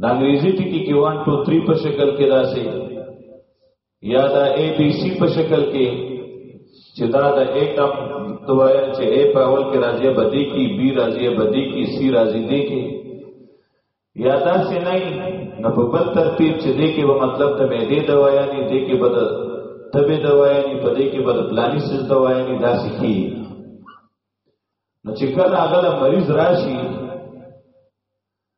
د انګریزي ټکی کې 1 2 3 په شکل کې داسې یا دا اے بی سی په شکل کې چې دا د اے کم توایا چې اے په اول کې راځي بدی کې بی راځي بدی کې سی راځي دی کې یا دا سه نه نه په بل ترتیب چې دی کې به مطلب ته به دی دوایا نه دی کې بدل تبه دوایا نه په دی کې بدل پلاني سیس دوایا نه دا سکی نو چې کله هغه مریض راشي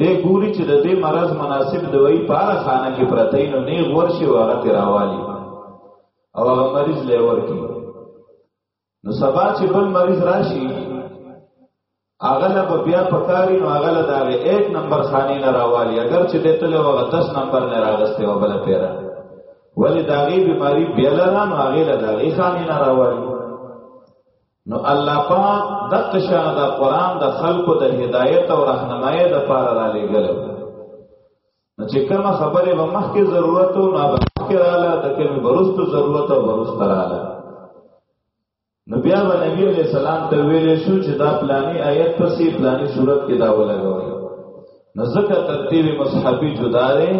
دې ګوري چې د دې مرض مناسب دوايي په هغه خانه کې پرته نو نه غور شي او هغه تیراوالي او هغه مریض له ورکی نو سبا چې بل مریض راشي هغه له بیا پکاري نو هغه له دغه 1 نمبر خانه نه راوالي اگر چې دته له هغه 10 نمبر نه راغسته و بل پیرا ولی داغي بیماری بیا لران هغه له دغه خانه نه راوالي نو الله پاک د قشا د قران د خلقو د هدایت او راهنمایي د پاره را لګل نو چې کومه خبره به مخکې ضرورت او نه مخکې رااله د کومې برستو ضرورت او برست رااله نو بیا به نبی علیہ السلام ته ویلې شو چې دا پلاني آیت پسې پلاني صورت کې دا ولګوي نو ځکه ترتیب مصحفي جدا دی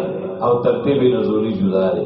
او ترتیب نزولی جدا دی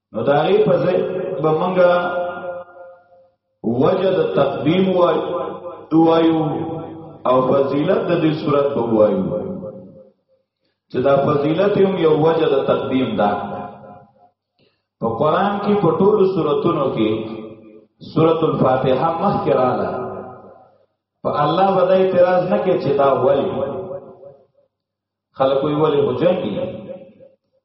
نو دا غي په ځای به مونږه وجد تقدیم وای وایو او فضیلت د دې صورت به وایو چې دا فضیلت هم یو وجد تقدیم ده په قران کې په ټولو سوراتونو کې سورۃ الفاتحه مخکې رااله په الله باندې اعتراض نه کې چې دا ولی خلکو یې ولی هوجنګي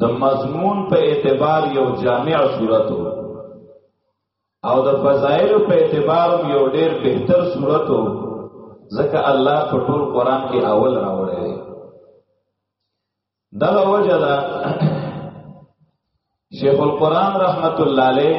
د مضمون په اعتبار یو جامع صورت او د فضایل په اعتبار یو ډیر بهتر صورت ځکه الله په ټول قران کې اول راوړی دی دا وجه ده شیخ القران رحمت الله علیه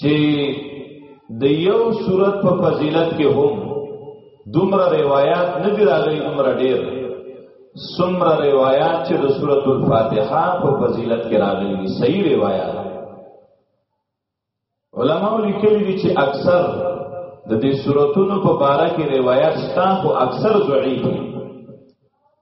چې د یو صورت په فضیلت کې هم دومره روایت نه دی راغلی دومره ډیر سمره روایت چې د سورۃ الفاتحه په فضیلت کې راغلي دي صحیح روایت علما لیکلي دي چې اکثر د دې سوراتونو په باره کې روایت شته خو اکثر ضعیف دي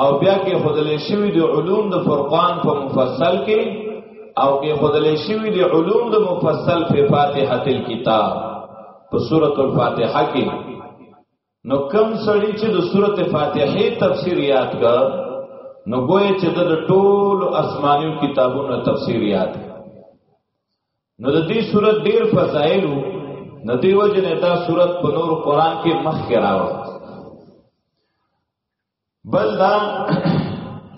او بیا کې خدلې شوی د علوم د فرقان په مفصل کې او کې خدلې شوی د علوم د مفصل په فاتحه الكتاب په سوره الفاتحه کې نو کم سړی چې د سوره فاتحه تفسیر یاد کړ نو ګویا چې د ټول اسماني کتابونو تفسیر یاد نو د دې سوره ډیر فضایل وو نو دیو جن دا صورت په نور قران کې مخ کې راوړ بل دا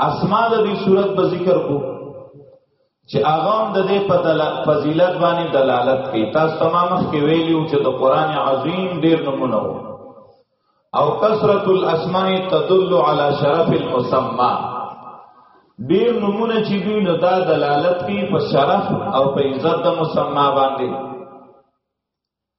اسماء د دې صورت په ذکر کو چې اغام د دې په فضیلت باندې دلالت کوي تاسو تمام مخ کې ویلو چې د قران عظیم ډیر نمونه وو او کثرت الاسماء تدل على شرف المسمى ډیر نمونه چې دوی نو دا دلالت کوي په شرف او په عزت د مسمى باندې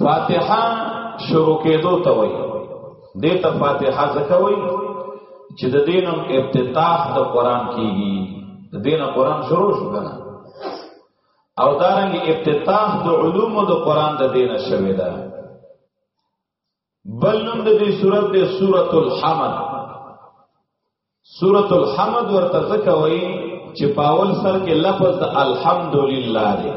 فاتحه شروع کېدو ته وای دې ته فاتحه ځکه وای چې د دینم افتتاح د قران کیږي د دین قران شروع شو کنه او دارنګ افتتاح د علوم د قران د دین شوی دا بل نوم د دې سورته د سورۃ الحمد سورۃ الحمد ورته ځکه وای چې پاول سر کې لفظ د الحمدلله دی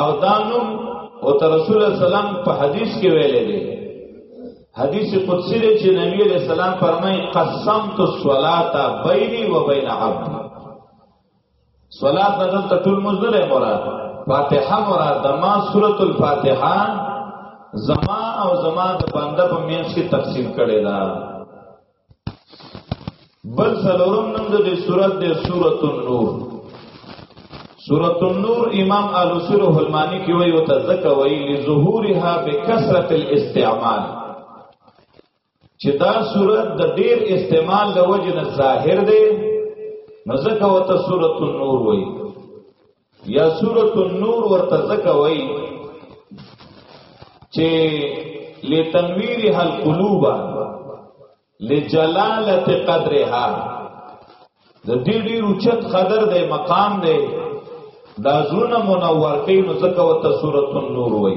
او دا نوم او تر رسول سلام په حدیث کې ویلې دی حدیث قدسی دی چې نبی علیہ السلام فرمایي قسمت الصلاه بیني و بین عبدي صلات بدل ته ټول مزدره مراد فاتحه مراد د ما سورۃ الفاتحه زما او زما د بنده په مینس کې تقسیم کړي دا بل سلورم نم د دې سورته د سورته النور سورته النور امام الوسر الهلمانی کی وی او تزکا وی لظهورها بکثرت الاستعمال چې دا سورته د ډیر استعمال د وجه نه ظاهر دی نو زکه وته سورته النور وی یا سورۃ النور ورته ځکه وای چې لتنویرها القلوب لجلالت قدرها د دې ډیر اوچت قدر دی مقام دی دا زونه منور کوي نو ځکه وته سورۃ النور وای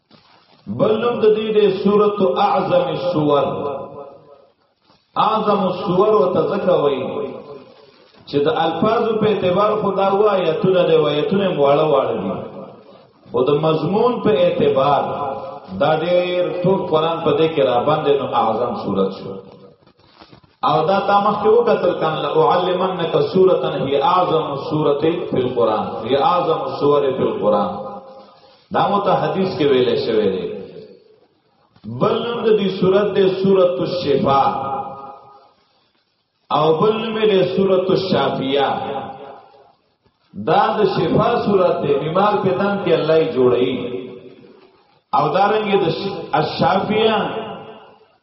بلنم د دې د سورۃ اعظم السور اعظم السور وتذکوي چې د الفاظو په اعتبار خدا وایتونه دی وایتونه مواړه واړه دي خو د مضمون په اعتبار دا ډېر ټول قران په دې کې را باندې نو اعظم صورت شو او دا تا مخکې وکتل کان لا اعلمنک سورتن هی اعظم سورته فی القران هی اعظم سوره فی القران دا مو ته حدیث کې ویلې شوی دی بل نوم د دې صورت د صورت الشفاء او بل نوم د صورت الشافیه دا د شفا صورت دی بیمار په تن کې الله یې جوړي او دارنګه د الشافیه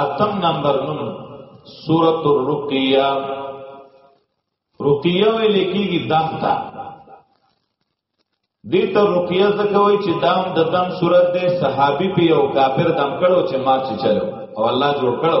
اتم نمبر نوم سورۃ الرقیہ رقیہ ویل کیږي دم تا دې ته رقیہ ځکه وایي چې دم د دم سورۃ دې صحابي په یو کافر دم کړو چې ما چې چلو او الله جوړ کړو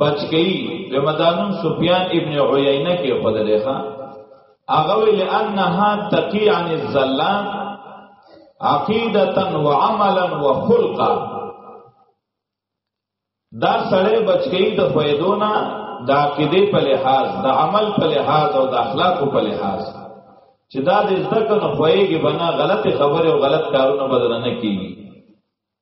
بچ گئی رمضان سفیان ابن عیینه کې خود لريخه هغه ویل انها تقی عن الزلات عقیدتا وعملا وخلقا دا سړی بچ گئی د فیدونا د عقیده په لحاظ د عمل په لحاظ او د اخلاق په لحاظ چې دا د ذکر نه خوېږي بنا غلطه خبره او غلط کارونه بدل نه کیږي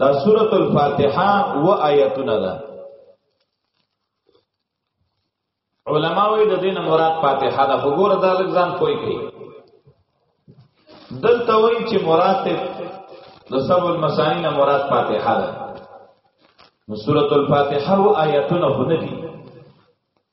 دا سورۃ الفاتحه و آیتونه ده علما وی د دین مراد فاتحه ده وګوره دا لږ ځان کوی کوي دلته وی چې مراد د سب المسانی نه مراد فاتحه ده نو سورۃ الفاتحه و آیتونه هونه دي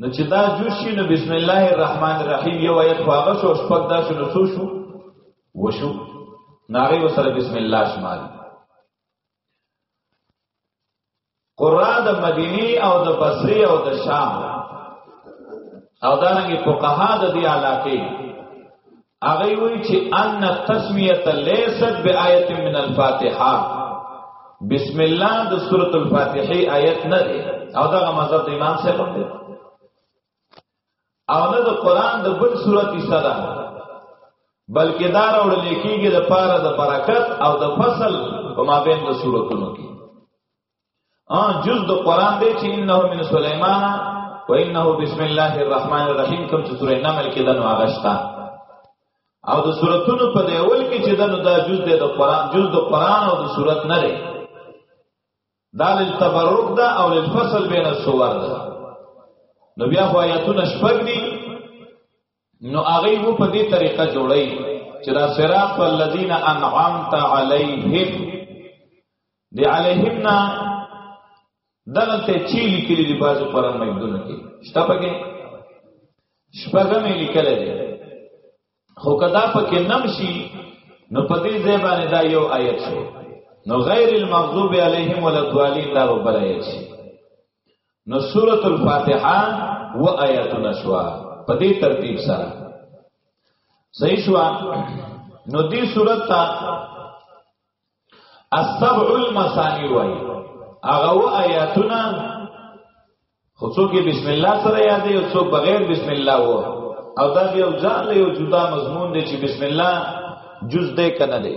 نو چې دا جوش شي نو بسم الله الرحمن الرحیم یو آیت واغه شو شپږ دا شنو څو شو وشو ناغي وسره بسم الله شمال قرآن د مدینی او د بصری او د شام او دانګي فقها د دې علاقې هغه وی چې ان تسمیه لیست بآیت من الفاتحه بسم الله د سورۃ الفاتحه آیت نه دی او دا مذهب د امام صاحب دی او نه د قران د بل سورۃ حصہ ده بلکې دا راوړل کېږي د پاره د برکت او د فصل په مابین د سوراتونو کې ا جز د قران دی چې انه من سليمان و انه بسم الله الرحمن الرحیم کوم چې سورې نمل کې دنو اغشتا او د سوراتونو په دی اول کې چې دنو دا جز دی د قران جز د قران او د سورات نه لري دا للتبرک دا او للفصل بین الصور دا نو بیا خو آیاتونه شپږ دي نو هغه وو په دې طریقه جوړی چې دا صراط الذین انعمت علیهم دی علیهم نا دغه ته چی لیکلی دی بازو قران مجدونه کې شته پکې شپږم لیکل دی خو کدا پکې نمشي نو په دې ځای باندې دا یو آیت شو نو غیر المغضوب علیهم ولا الضالین دا بل آیت شي نو سورۃ الفاتحه و آیاتنا شوا په دې ترتیب سره صحیح شو نو دې سورۃ ته السبع المثانی وای هغه و آیاتنا خو څوک بسم الله سره یادې او څوک بغیر بسم الله و او دا یو ځان له یو جدا مضمون دی چې بسم الله جز دې کنه دی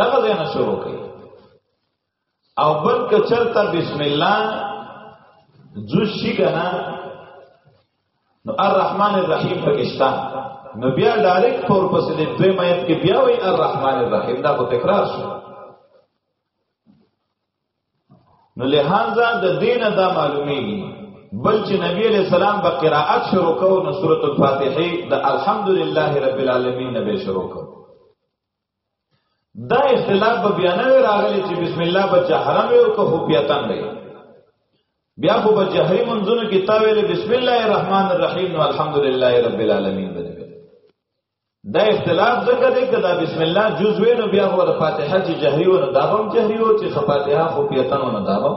دغه ځای نه شروع کړي او بل که چرته بسم الله جوش شي کنه نو الرحمن الرحیم پکشتا نو بیا ډایرک فور پس دې دوی مېت کې بیا وی الرحمن الرحیم دا کو تکرار شو نو لہذا د دین دا معلومیږي بل چې نبی علیہ السلام په قراءت شروع کو نو سورۃ الفاتحه د الحمدلله رب العالمین نبی شروع کو دا اختلاف به بیا نه راغلی چې بسم الله په جهره وي او که خفیتن وي بیا خو په جهري منځونو کې تا ویل بسم الله الرحمن الرحیم نو الحمدلله رب العالمین دا اختلاف ځکه دی کدا بسم الله جز وې نو بیا هو د فاتحه چې جهري و نه دابم جهري و چې فاتحه خو پیتن و نه دابم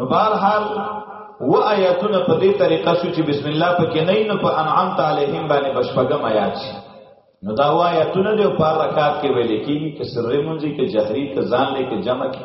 نو بهر حال و آیاتونه په دې طریقه شو چې بسم الله پکې نه نو په انعام تعالیهم باندې بشپګم آیات شي نو دا و آیاتونه دی په رکعات کې ویل کېږي چې سرې مونږی کې جهري کې ځان لې کې جمع کې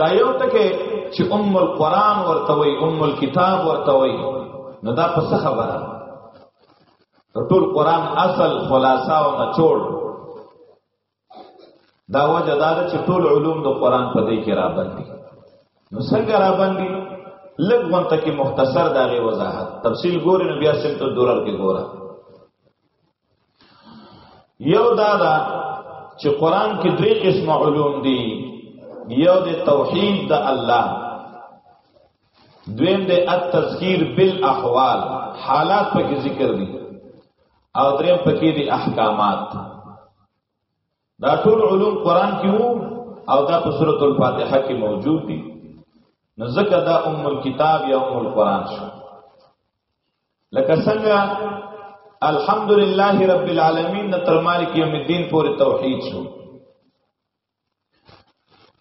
دا یو ټکی چې ام القرآن ورته وي ام الكتاب ورته وي نو دا په څه خبره ټول قرآن اصل خلاصه او نچوړ دا وجه دا ده چې ټول علوم د قرآن په دې کې را باندې نو څنګه را باندې لږ وخت کې مختصر داغه وضاحت تفصیل ګورې نو بیا سم ته دورر کې ګوره یو دا دا چې قران کې درې قسم علوم دي یو د توحید د الله دویم د التذکیر بالاحوال حالات په کې ذکر دي او دریم په کې دي احکامات دا ټول علوم قران کې وو او دا په سورۃ الفاتحه کې موجود دي نو ځکه دا ام الكتاب یا ام القران شو لکه څنګه الحمدلله رب العالمین نه تر مالک یوم الدین پورې توحید شو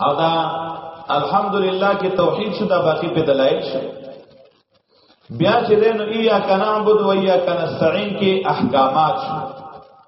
ادا الحمدلله کې توحید شو دا باقی په دلایل شو بیا چې دین ایا کنا عبد و ایا کنا استعين کې احکامات شو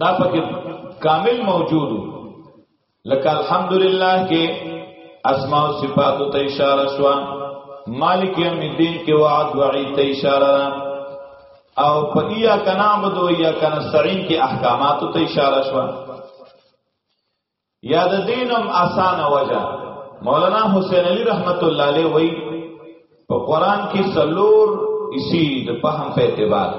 دا پکې کامل موجود لکه الحمدلله کې اسماء او صفات ته اشاره شو مالک یوم الدین کې وعد وعید ته اشاره او په یا کنا بدو یا کنا سرین کې احکامات ته اشاره شو یا د دینم آسان وجه مولانا حسین علی رحمت الله علیه وی په قران کې سلور اسی د فهم په اعتبار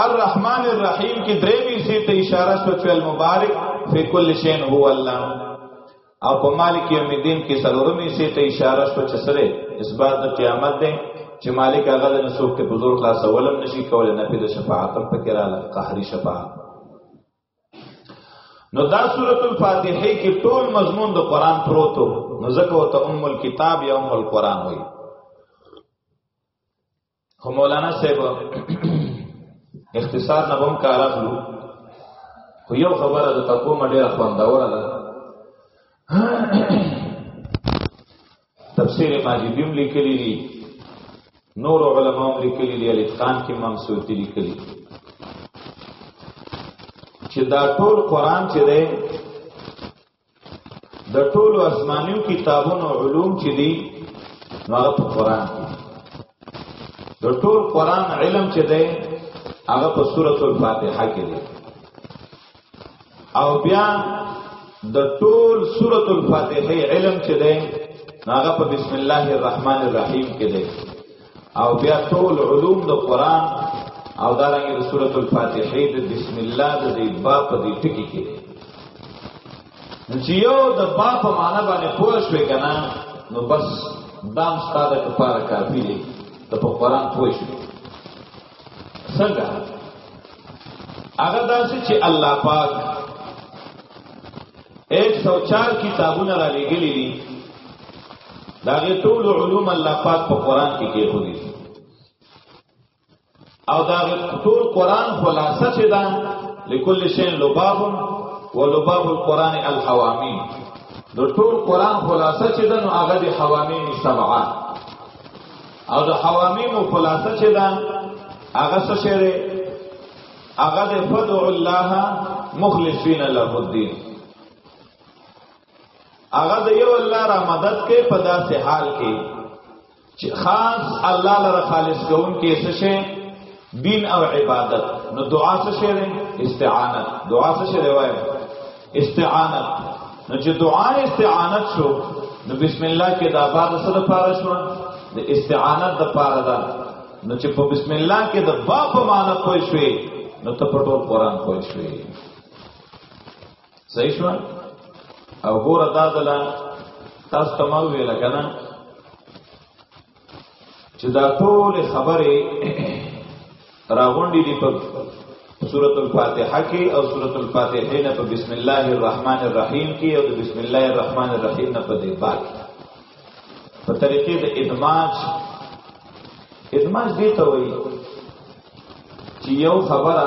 الرحمن الرحیم کې درې ویسي ته اشاره شو چې المبارک فی کل شیء هو الله او په مالک یوم الدین کې سلورم ویسي ته اشاره شو چې سره اثبات د قیامت دی چې مالک هغه د نسوک ته بزرگ خلاص ولم نشي کولای نه په شفاعت په کې رااله قهري شفاعت نو دا سورۃ الفاتحه کې ټول مضمون د قران پروتو نو زکه ته ام الكتاب یا ام القران وایي خو مولانا صاحب اختصار نه هم کار اخلو خو یو خبره د تکو مډه خوندوره ده تفسیر ماجدی هم لیکلی دی نور علماء هم لیکلی دی الاتقان کې امام سیوطی لیکلی چې دا ټول قران چې دی د ټولو آسمانیو کتابونو علوم چې دي هغه په قران کې د ټول قران علم چې دی هغه په سورۃ الفاتحه کې دی او بیا د ټول سورۃ الفاتحه علم چې دی هغه په بسم الله الرحمن الرحیم کې دی او بیا ټول علوم د قران او دارنګه د سورۃ الفاتحه د بسم الله د دې باب په دې ټکی کې چې یو د باب په معنا باندې پوه شوې کنه نو بس دام ستاده لپاره کافی دی ته په قران پوه شوې څنګه هغه داسې چې الله پاک 104 کتابونه را لګلې دي دا غي ټول علوم الله پاک په قران کې کې خو دي او دا ټول قران خلاصه چې ده لكل شيء لباب ولباب القران الحوامي د ټول قران خلاصه چې ده نو هغه دي حوامي سبعه او د حوامینو خلاصه چې دا هغه څه شری هغه د فدع الله مخلصین له الدين هغه د یو الله را مدد کې په داسې حال کې چې خاص الله لپاره خالص کوم کې څه شي دین او عبادت نو دعا څه شی دی استعانت دعا څه شی دی وای استعانت نو چې دعا استعانت شو نو بسم الله کې دا بعد سره پاره شو د استعانت د پاره ده نو چې په بسم الله کې د با په معنا پوه شوې نو ته په ټول قران پوه شوې صحیح شو او ګور ادا دلا تاسو تمام ویل کنه چې دا ټول خبره راغونډې دي په سورۃ الفاتحه کې او سورۃ الفاتحه نه په بسم الله الرحمن الرحیم کې او د بسم الله الرحمن الرحیم نه په دې باک په طریقې د ادماج ادماج دې ته وایي چې یو خبره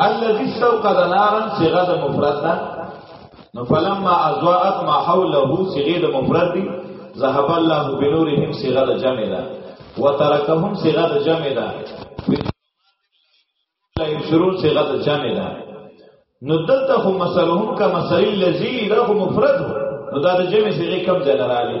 الذي استوقد نارا صيغه د مفرد ده نو فلما اضاءت ما حوله صيغه د مفرد دي ذهب الله بنورهم صيغه د جمع ده وترکهم صيغه د جمع ده لا يشرون صيغه د جمع ده نو دلته هم مثلهم کما مثل الذي له مفرد نو دا د جمع صيغه کم ځای راغلي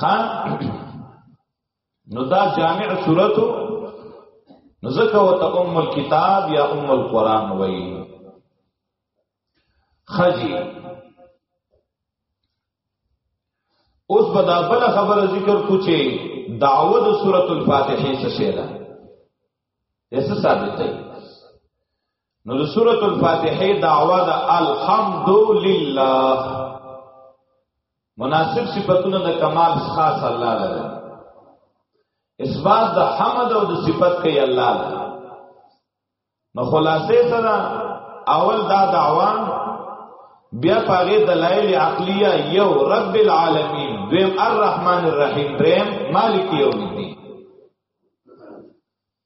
خان نو دا جامع صورت نو زکه وته ام الكتاب یا ام القران وای خجی اوس په دا بل خبره ذکر کو چې دعوت سورۃ الفاتحه څه شی ده یسه ثابت دی نو د سورۃ الفاتحه دعوا د الحمد لله مناسب صفاتونه د کمال خاص الله لره اثبات د حمد او د صفات کوي الله لره نو خلاصې سره اول دا دعوا بیا پاره دلایل عقلیه یو رب العالمین دویم الرحمن الرحیم دریم مالک یوم الدین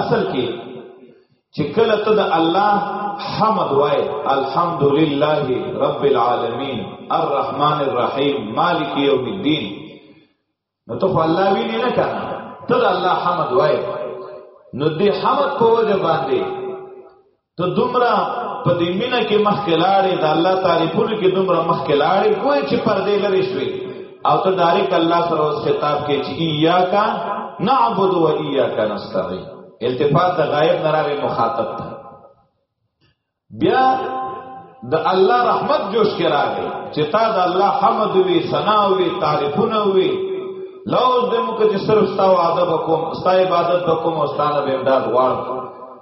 اصل کې چې کله ته د الله حمد وای الحمدلله رب العالمین الرحمن الرحیم مالک یوم الدین نو ته الله ویني نه کنه ته د الله حمد وای نو دې حمد په وجه باندې ته دومره په دې مینه کې مخ کې لاړې د الله تعریفونو کې دومره مخ کې لاړې کوی چې پردې لري شوې او ته ډایرک الله سره اوس خطاب کې چې ایاکا نعبد و ایاکا نستعین التفات د غایب نه راغی مخاطب ته بیا د الله رحمت جوش کې راغی چې تا د الله حمد وی ثنا وی تعریفونه وی لوز دې موږ چې صرف ستاسو ادب کوم ستاسو عبادت کوم او ستاسو به امداد غواړم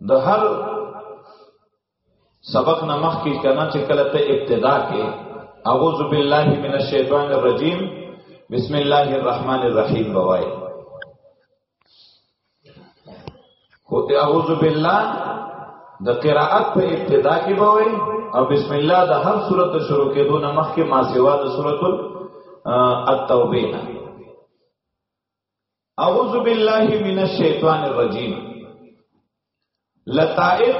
د هر سبق نه مخکې کنا چې کله ته ابتدا کې اعوذ بالله من الشیطان الرجیم بسم الله الرحمن الرحیم بوای خو ته اعوذ بالله د قراءت په ابتدا کې بوای او بسم الله د هر سورۃ شروع کې دونه مخکې ما سیوا د سورۃ التوبه اعوذ بالله من الشیطان الرجیم لطائف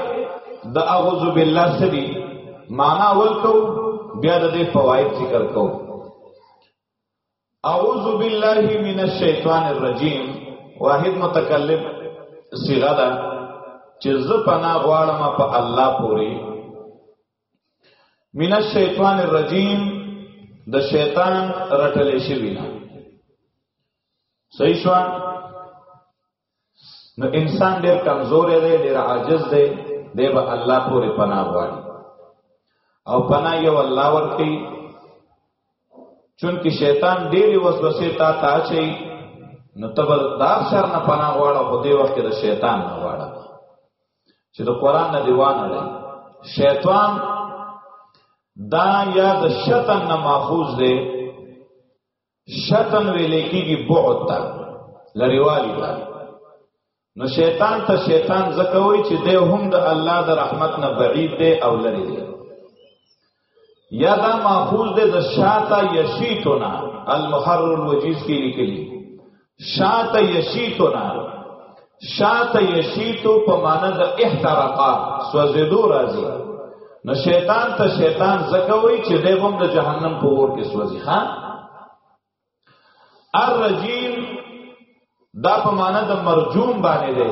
د اعوذ بالله سری معنا ورکو بیا د فواید ذکر کو اعوذ بالله من الشیطان الرجیم واحد متکلم صیغه ده چې زه پناه غواړم په الله پوری من الشیطان الرجیم د شیطان رټل شوی نه صحیح شو نو انسان ډیر کمزور دی ډیر عاجز دی دی به الله پورې پناه غواړي او پناه یو الله ورکړي چونکی شیطان ډیری وسوسه تا تا چي نو تب دا شر نه پناه غواړه خو دی وخت د شیطان نه غواړه چې د قران نه دیوان لري شیطان دا یا د شیطان نه ماخوذ دی شتن ویل کېږي بعد ته لریوالي ته نو شیطان ته شیطان زکوي چې دی هم د الله د رحمت نه بعید دی او لري دی یا دا ماخوذ دی د شاته یشیتنا المحرر الوجیز کې لیکلي شات یشیتنا شات یشیتو په معنا د احترقا سوزیدو راځي نو شیطان ته شیطان زکوي چې د بم د جهنم په ور کې سوځي خان الرجیم دا په معنا د مرجوم باندې دی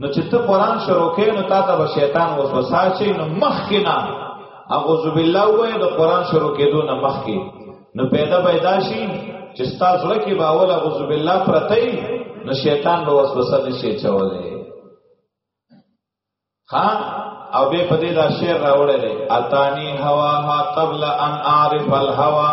نو چې ته قران شروع کړې نو تا ته به شیطان وسوسه شي نو مخکې نه اعوذ بالله وې د قران شروع کېدو نه مخکې نو پیدا پیدا شي چې ستاسو زړه کې باول اعوذ بالله پرته نو شیطان به وسوسه نشي چولې ها او به په دې دا شعر راوړل اتانی هوا ها قبل ان اعرف الهوا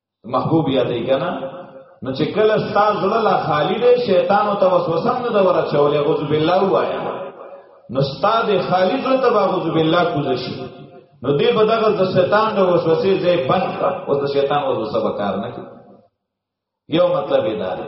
محبوب یادې کنه نو چې کله ستا زړه لا خالی دی شیطان او توسوسه نه دا ورچولې غوذ بالله وایا نو ستا د خالی زړه ته غوذ بالله کوزشي نو دې په دغه د شیطان د وسوسې ځای بند کړه او د شیطان وسوسه به کار نه کوي یو مطلب یې دا دی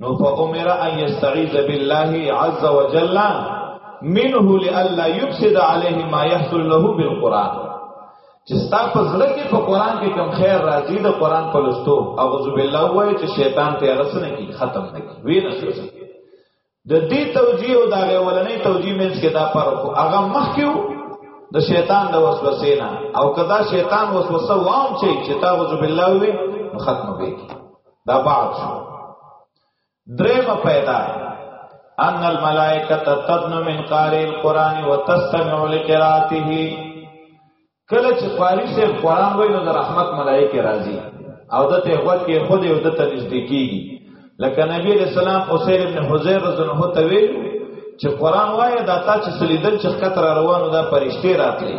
نو فامر ان يستعيذ بالله عز وجل منه لالا يفسد عليه ما يحصل له بالقران چې ستا په زړه کې په قران کې کم خیر راځي د قران په لستو اعوذ بالله وای چې شیطان ته هغه سره کې ختم نه کی وی نه شو د دې توجیه او دا ولنې توجیه مې څخه دا پر کو هغه مخ کېو د شیطان د وسوسې نه او کدا شیطان وسوسه وام چې چې تعوذ بالله وی ختم به کی دا بعد شو درېمه پیدا ان الملائکه تدن من قاری القران وتستمع لقراءته کله چې قاری سے قران وای نو د رحمت ملائکه راځي او دته وخت کې خود یو دته نږدې کیږي لکه نبی رسول الله اوسیر ابن حذیر رضی الله عنه ته وی چې قران وای دا تا چې سلیدل چې خطر روانو دا پرشته راتلی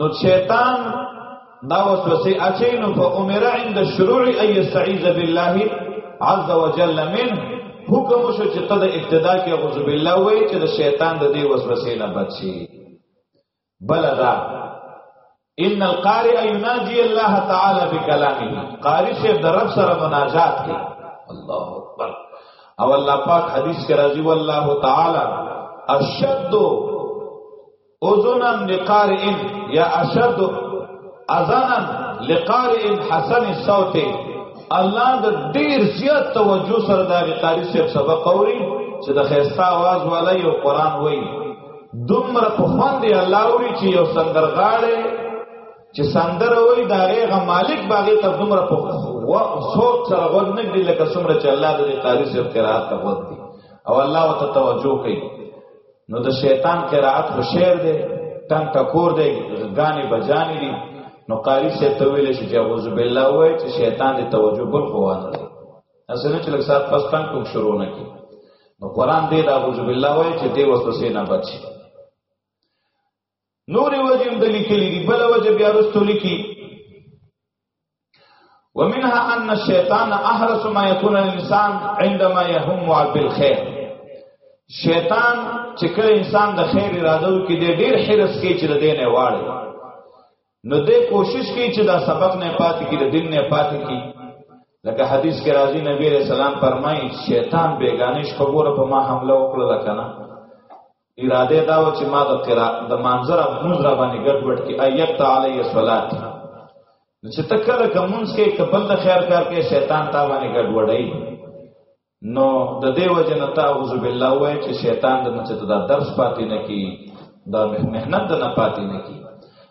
نو شیطان دا وسوسه اچي نو فامر عند الشروع ان يستعيذ بالله عز وجل منه حکم شو چې ته د ابتدا کې اعوذ بالله وای چې د شیطان د دې وسوسې نه بچي بل دا ان القارئ يناجي الله تعالی بكلامه قاری سے در رب سره مناجات کوي الله اکبر او الله پاک حدیث کې راځي والله تعالی اشد اذنا لقارئ یا اشد اذنا لقارئ حسن الصوت الله د ډیر زیات توجه سره د قاری صاحب سبق اوري چې د خیستا आवाज والا یو قران وای دومره په خوان دی الله اوري چې یو سندرغاړي چې سندر وای دا غیغه مالک باغې ته دومره په و صوت سره غوږ نه دی لکه څومره چې الله د قاری صاحب قرات ته غوږ دی او الله وتعالى توجه کوي نو د شیطان قرائت خو شعر دی تن ټکور دی غانې بجانې دي نو قاری سے تویل شي چې اعوذ بالله وای چې شیطان دې توجه بل خو وانه دی اسنه چې لږ سات پس تن ټوک شروع نه کی نو قران دې اعوذ بالله وای چې دې وسوسه نه بچي نور وجه هم دلی کلی دی بل وجه بیا رستو لکی ومنها ان الشیطان احرس ما يكون الانسان عندما يهم بالخير شیطان چې کله انسان د خیر اراده وکړي د ډیر حرس کې چې د دین نه واړي نو د کوشش کې چې دا سبق نه پاتې کې د دین نه پاتې کې لکه حدیث کې راځي نبی رسول الله فرمایي شیطان بیگانه شپګور په ما حمله وکړه کنه اراده دا و چې ما د قرا د منظر موږ را باندې ګډ وډ کې ایت تعالی صلات چې تکل کومونس کې کبل د خیر کار کې شیطان تا باندې ګډ وډای نو د دې وجه نه تا اعوذ بالله وای چې شیطان د نچته دا درس پاتې نه کی دا مهنت نه پاتې نه کی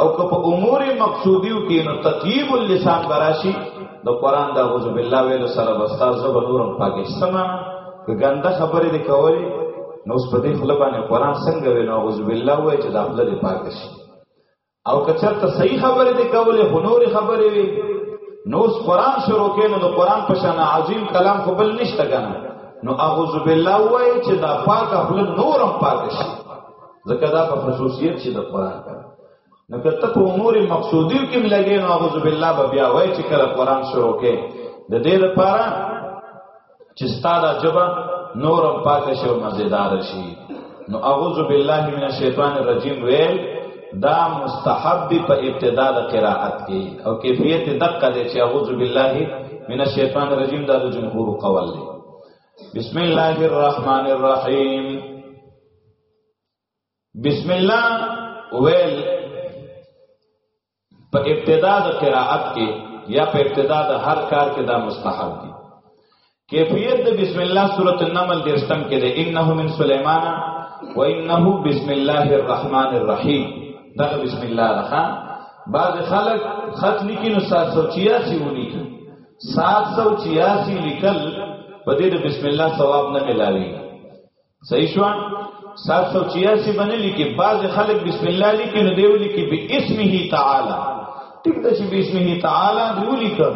او که په امور مقصودیو کې نو تطیب اللسان براشي نو قران دا اعوذ بالله ویل سره بستا زب نورم پاکه سما که ګنده خبرې دې کولې نو اوس په دې خپل باندې قران څنګه ویل اعوذ بالله وای چې دا خپل دې پاکه شي او که چرته صحیح خبرې دې کولې هنور خبرې وي نو اوس قران شروع کین نو قران په شان عظیم کلام خو بل نشته کنه نو اعوذ بالله وای چې دا پاکه خپل نورم پاکه شي ځکه دا په خصوصیت شي د قران کا نو کته په امور مقصودی کې لګې نو اعوذ بالله به بیا وای چې کله قران شروع کې د دې لپاره چې ستاده جبا نورم پاک شي او مزیدار شي نو اعوذ بالله من الشیطان الرجیم ویل دا مستحب دی په ابتدا د قرائت کې او کیفیت دقه دی چې اعوذ بالله من الشیطان الرجیم دا د جمهور قول دی بسم الله الرحمن الرحیم بسم الله ویل په ابتدا د قراءت کې یا په ابتدا د هر کار کې دا مستحب دي کیفیت د بسم الله سورۃ النمل د استم کې ده انه من سليمان و انه بسم الله الرحمن الرحیم دا بسم الله راخه بعض خلک خط لیکي نو 786 ونی 786 لیکل په دې د بسم الله ثواب نه ملاوي صحیح شو 786 باندې لیکي بعض خلک بسم الله لیکي نو دیو لیکي به اسمه تعالی ټیک ده چې بسم الله تعالی دیو لیکه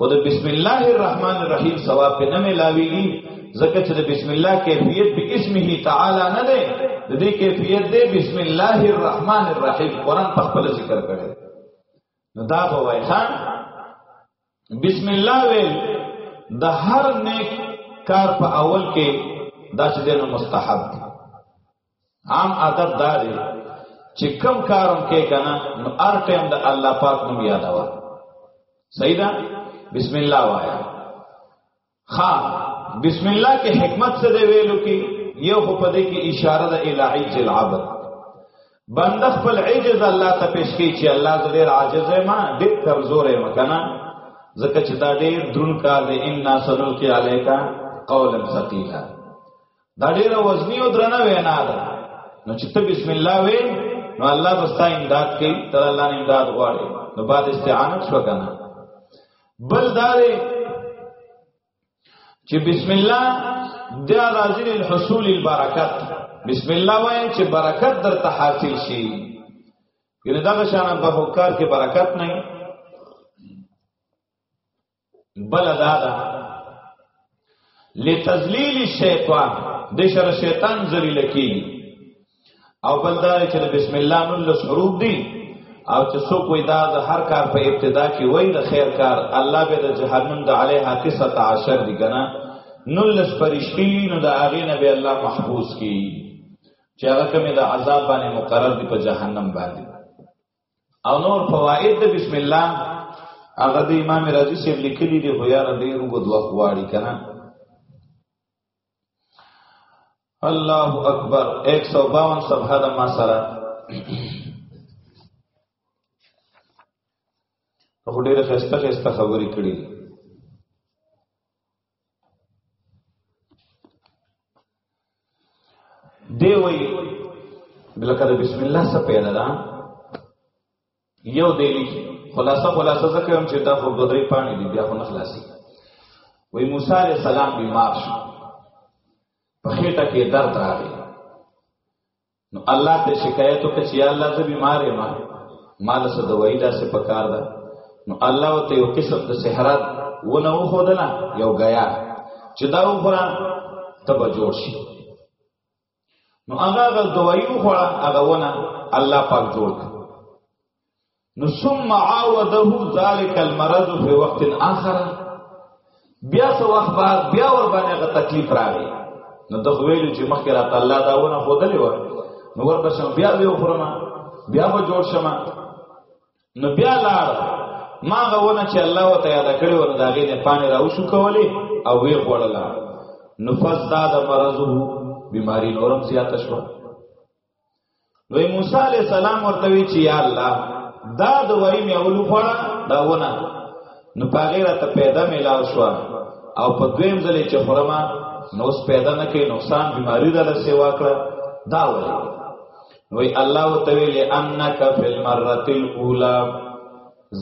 خود بسم الله الرحمن الرحیم ثواب په نه ملاويږي ځکه چې بسم الله کیفیت به اسمه تعالی نه ده د دې کیفیت ده بسم الله الرحمن الرحیم قران په خپل ذکر کړي نو دا به وای خان بسم الله ویل د هر نیک کار په اول کې دا چې دنه مستحب دی عام عادت دا دی چې کم کارم کې کنه نو هر ټیم د الله پاک نوم یادوا صحیح ده بسم الله وایا خا بسم الله کې حکمت څه دی ویلو کې یو خو په دې کې اشاره ده الی عجز العبد بنده خپل عجز الله ته پیش کی چې الله زه ډیر عاجز ما ډیر کمزور یم کنه ځکه چې دا ډیر درون کار دی ان سنلقی علیکا قولا ثقیلا دا ډیره وزنی او درنه وینا ده نو چې ته بسم الله وې نو الله بستا امداد کوي تر الله نه امداد غواړي نو بعد استعانت شو کنه بل دارې چې بسم الله د راځي الحصول البرکات بسم الله وای چې برکت در ته حاصل شي ګره دا شان په هوکار کې برکت نه بل دا دا لتذلیل الشیطان د شر شیطان ذلیل کی او بل دا چې بسم الله نن له حروف دی او چې څوک وي دا د هر کار په ابتدا کې وای د خیر کار الله به د جهنم د علیها 19 دی کنه نل لس فرشتي نو د هغه نه به الله محفوظ کی چې هغه کومه د عذاب باندې مقرر دی په جهنم باندې او نور فواید د بسم الله هغه د امام رازی صاحب لیکلی دی خو یاره ډېر وګد وخت غواړي که نه الله اکبر 152 صفحه د ما سره خو ډېر خسته خسته خبرې کړې دی وی لکه د بسم الله څخه پیدا ده یو دی لیکي خلاصه خلاصه ځکه هم چې دا خو د درې پانی دی بیا خو نه خلاصي وی موسی علی السلام بیمار شو په خېټه کې درد راغی نو الله ته شکایت وکړ چې الله زه بیمار یم مال څه دوايي دا څه پکار ده نو الله ته یو قسم د سحرات ونه وخدله یو غیا چې دا وګړه تب جوړ شي نو هغه غل دوايي وخړه هغه ونه الله پاک جوړ کړ نو ثم عاوده ذلك المرض في وقت اخر بیا څو وخت بعد بیا ور باندې غ تکلیف راغی نو د ویل چې مخکې را تعالی دا ونه خودلې و نو ور بشم بیا وی خورما بیا به جوړ شمه نو بیا لاړ ما غوونه چې الله وته یاد کړی ور داګې نه پانی راو شو کولې او وی خړلا نفس دا د مرزو بیماری نورم زیات شو نو موسی علی السلام ورته وی چې یا الله دا د وای مې اولو خوړه دا ونه نو پاګه راته پیدا ملاو شو او په دویم ځل چې خورما نو اس پیدا نه کې نقصان بیماری را لسه واکړه دا وای وی الله تعالی لانک فی المره الاولى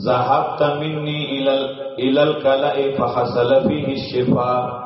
ذهبت مني الى الى الكلاء فحصل فيه الشفاء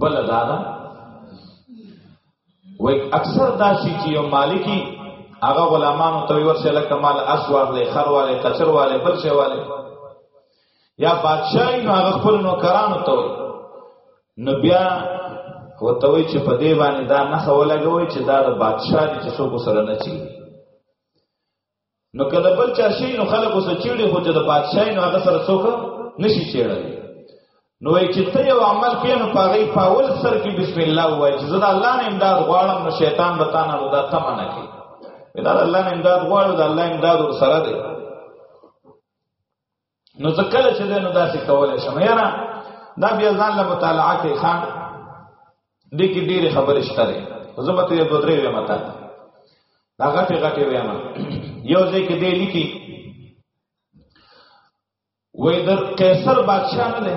بل دا ده وای اکثر دا شي چې یو مالکی هغه غلامانو ته ورشه لکه مال اسوار له خر والے کچر والے بل شي والے یا بادشاہي نو هغه خپل نوکرانو ته نو بیا وته وی چې په دې باندې دا نه خولګوي چې دا د بادشاہ دي چې څوک سره نه چي نو کله بل چا شي نو خلکو سره چیړي خو چې د بادشاہ نو هغه سره څوک نشي چیړل نو چې ته یو عمل کې نو پاغي پاول سر کې بسم الله وای چې زړه الله نه امداد غواړم نو شیطان بتانه نو دا تمه نه کوي دا الله نه امداد غواړو دا الله امداد ور سره دی نو ځکه چې دې نو داسې کولای شم یاره دا بیا ځان له مطالعه کې خان دې کې ډېرې خبرې شته لري زه به ته دوه درې وایم تا دا غټې غټې وایم یو ځای کې دې لیکي وې در قیصر بادشاہ نه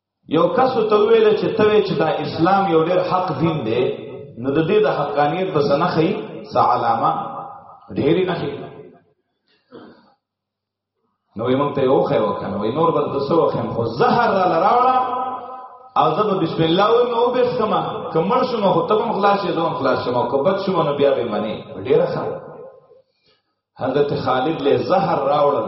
یو کس ته ویل چې ته چې دا اسلام یو ډېر حق دین دی نو د دې د حقانیت په سنخې س علامه ډېری نه هي نو یې مونږ ته یو خې وکړ وای نور بر تاسو خم خو زهر را لراوړه او زه به بسم الله و نو به سما کمل شوم خو ته هم خلاص یې دوم خلاص شوم کو بد شوم نو بیا به منی ډېر ښه حضرت خالد له زهر راوړل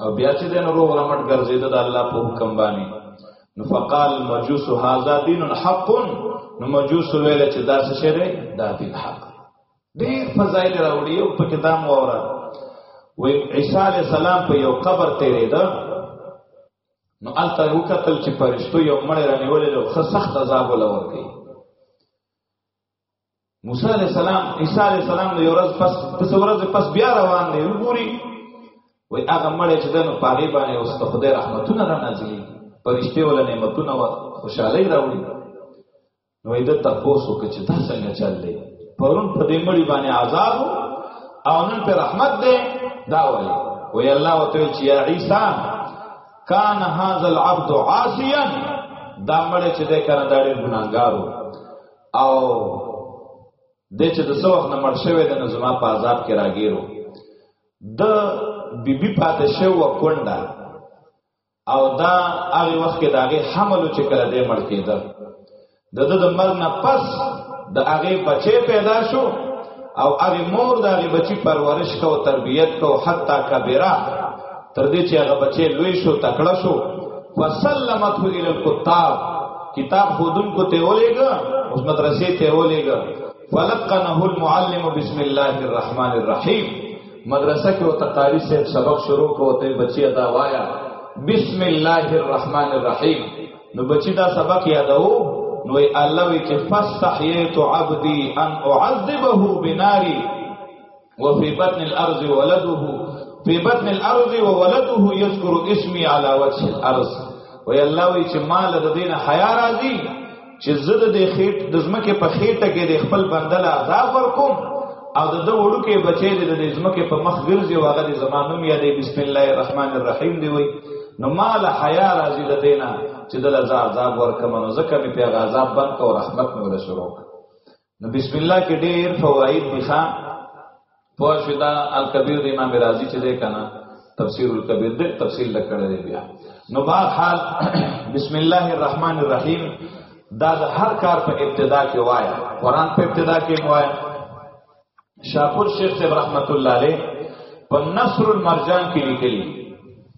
او بیا چې دین روغ رمټ ګرځیدل د الله په حکم باندې نو فقال مجوس هاذا دین حق نو مجوس ویل چې دا څه شی دی دا دین حق ډیر فضایل راوړي او په کتاب وره وی عیسی علی السلام په یو قبر تیرې ده نو الته یو قتل چې پرشتو یو مړ رانیولې له خه سخت عذاب ولور کوي موسی علیہ السلام عیسی علیہ السلام له ورځ پس د ورځ پس بیا روان دی وګوري وای هغه مړ چې دنو پاغي باندې اوس ته خدای رحمتونه را نازلې پرشته ول نعمتونه او خوشحالي راوړي نو دې ته پوسو کې چې دا څنګه چل دی پرون په دې مړی باندې عذاب او نن په رحمت دی دا وایي وای الله وتعالى چې یا عیسی کان هاذا العبد عاصیا دا مړ چې دې کنه دا ډېر ګناګارو او د چې د څو وخت نه مړ شوی د نظم په عذاب کې راګیرو د بیبي پاتې شو کونډه او دا هغه وخت کې داغه حمل چې کله دې مړ کېده د د د مرګ نه پس د هغه بچي پیدا شو او هغه مور د هغه بچي پرورش کو تربيت کو حتا کبیره تر دې چې هغه بچي لوی شو تکړه شو فسلمته الى الكتاب کتاب خودن کو ته ولېګا اوس مدرسې ته ولېګا فلقنه المعلم بسم الله الرحمن الرحیم مدرسه کې او تقاری سے سبق شروع کو ته بچي ادا وایا بسم الله الرحمن الرحیم نو بچی دا سبق یادو نو ای الله وی چې فاستحیت عبدی ان اعذبه بناری وفي بطن الارض ولده في بطن الارض وولده يذكر اسمي على وجه الارض وی الله وی چې مال د دین حیا راځي چې زړه د خېټ د زمکه په خېټه کې د خپل بندل عذاب ورکوم او د دوه وړو کې بچې د دې زمکه په مخ ګرځي واغه د زمانو مې د بسم الله الرحمن الرحیم دی وی نو مال حیا راځي د دینه چې د لزا عذاب ورکمنو زکه می په عذاب بند کو رحمت مې ول شروع نو بسم الله کې ډېر فواید دي ښا پوه شو دا الکبیر د امام رازی چې ده کنه تفسیر الکبیر د تفصیل لکړه دی بیا نو با حال بسم الله الرحمن الرحیم دا د هر کار په ابتدا کې وای قرآن په ابتدا کې وای شاپور شیخ صاحب رحمت الله علیه په نصر المرجان کې لیکلی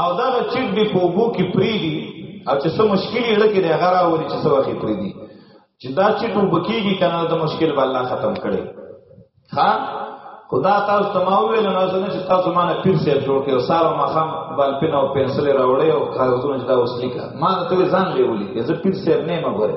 او دا چیک دی په وګو کې پری دی او چې څه مشکل یې لکه دی غره وري چې څه وخت پری دی چې دا چې په بکیږي کنه دا مشکل به الله ختم کړي ها خدا تاسو ته ما ویل نه زنه چې تاسو ما نه پیر سیب جوړ کړو سارو ما خام بل پینه او پنسل راوړې او کاغذونه چې دا اوس لیکه ما ته ځان لیولې زه پیر سیب نه ما غوړې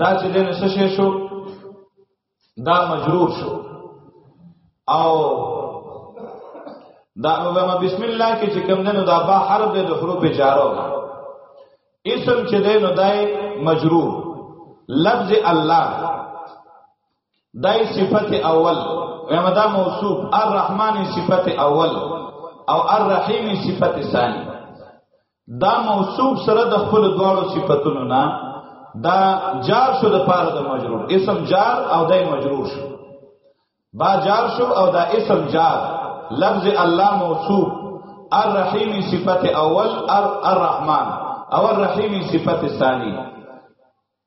دا چې دین څه شي شو دا مجرور شو او دا نو بسم الله کې چې کوم دنو دا با حرف د حروف جارو اسم چې دین نو دای مجرور لفظ الله دای صفت اول ومدا موصوف الرحمن صفت اول او الرحیم صفت ثانی دا موصوف سره د خپل دواړو صفاتونو نه دا جار شو د پاره د مجرور اسم جار او دای مجرور شو با جار شو او دا اسم جار لفظ الله موصوف الرحیم صفت اول الرحمن او الرحیم صفت ثانی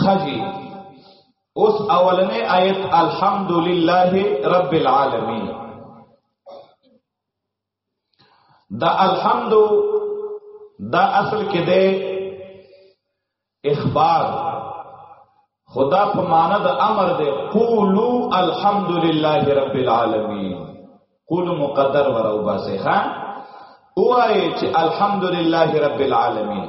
خجی اوس اولنې آیت الحمدلله رب العالمین دا الحمد دا اصل کې ده اخبار خدا په معنا د امر ده قولو الحمدلله رب العالمین قول مقدر ورو باسه ها اوه چې الحمدلله رب العالمین